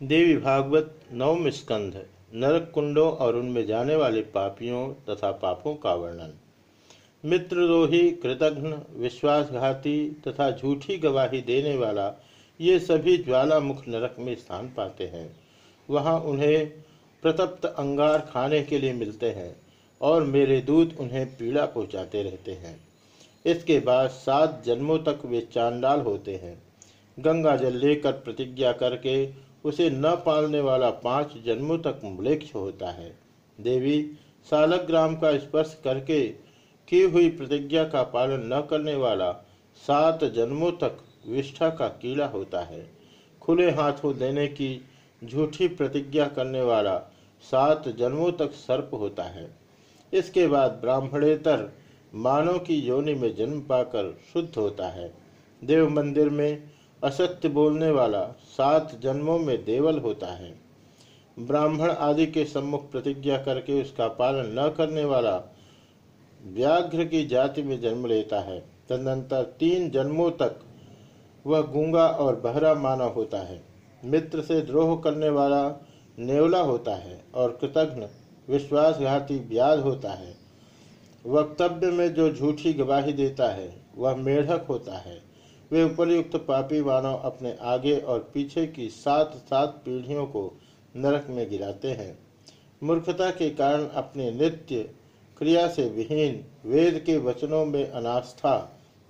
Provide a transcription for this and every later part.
देवी भागवत नवम स्कंध, नरक कुंडों और उनमें जाने वाले पापियों तथा पापों का वर्णन। मित्रद्रोही, कृतघ्न, विश्वासघाती तथा झूठी गवाही देने वाला ये सभी ज्वालामुख नरक में स्थान पाते हैं। वहाँ उन्हें प्रतप्त अंगार खाने के लिए मिलते हैं और मेरे दूत उन्हें पीड़ा पहुँचाते रहते हैं। इसके बाद सात जन्मों तक वे चांडाल होते हैं। गंगा जल लेकर प्रतिज्ञा करके उसे न पालने वाला पाँच जन्मों तक म्लेक्ष होता है। देवी सालग्राम का स्पर्श करके की हुई प्रतिज्ञा का पालन न करने वाला सात जन्मों तक विष्ठा का कीड़ा होता है। खुले हाथों देने की झूठी प्रतिज्ञा करने वाला सात जन्मों तक सर्प होता है। इसके बाद ब्राह्मणेतर मानव की योनि में जन्म पाकर शुद्ध होता है। देव मंदिर में असत्य बोलने वाला सात जन्मों में देवल होता है। ब्राह्मण आदि के सम्मुख प्रतिज्ञा करके उसका पालन न करने वाला व्याघ्र की जाति में जन्म लेता है। तदनंतर तीन जन्मों तक वह गूँगा और बहरा माना होता है। मित्र से द्रोह करने वाला नेवला होता है और कृतघ्न विश्वासघाती व्याध होता है। वक्तव्य में जो झूठी गवाही देता है, वह मेढक होता है। वे उपरयुक्त पापी मानव अपने आगे और पीछे की सात सात पीढ़ियों को नरक में गिराते हैं। मूर्खता के कारण अपने नित्य क्रिया से विहीन वेद के वचनों में अनास्था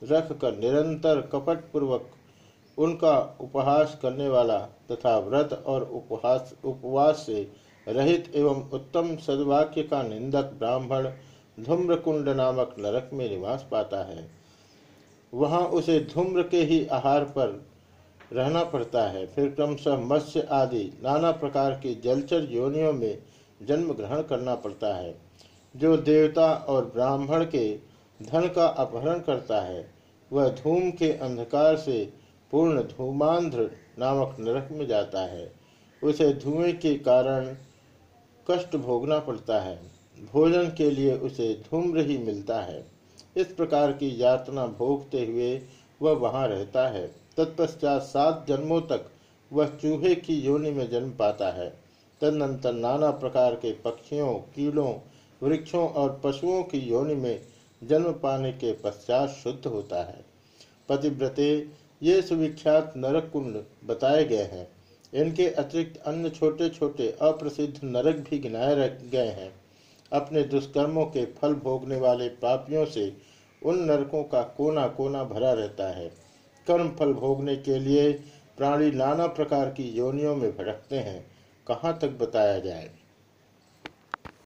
रख कर निरंतर कपट पूर्वक उनका उपहास करने वाला तथा व्रत और उपहास, उपवास से रहित एवं उत्तम सद्वाक्य का निंदक ब्राह्मण धूम्रकुंड नामक नरक में निवास पाता है। वहाँ उसे धूम्र के ही आहार पर रहना पड़ता है। फिर क्रमशः मत्स्य आदि नाना प्रकार की जलचर योनियों में जन्म ग्रहण करना पड़ता है, जो देवता और ब्राह्मण के धन का अपहरण करता है। वह धूम के अंधकार से पूर्ण धूमांध्र नामक नरक में जाता है। उसे धुएँ के कारण कष्ट भोगना पड़ता है। भोजन के लिए उसे धूम्र ही मिलता है। इस प्रकार की यातना भोगते हुए वह वहाँ रहता है। तत्पश्चात सात जन्मों तक वह चूहे की योनि में जन्म पाता है। तदनंतर नाना प्रकार के पक्षियों, कीड़ों, वृक्षों और पशुओं की योनि में जन्म पाने के पश्चात शुद्ध होता है। पतिव्रते, ये सुविख्यात नरक कुंड बताए गए हैं। इनके अतिरिक्त अन्य छोटे छोटे अप्रसिद्ध नरक भी गिनाए गए हैं। अपने दुष्कर्मों के फल भोगने वाले पापियों से उन नरकों का कोना कोना भरा रहता है। कर्म फल भोगने के लिए प्राणी नाना प्रकार की योनियों में भटकते हैं। कहाँ तक बताया जाए?